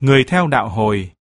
Người theo đạo hồi.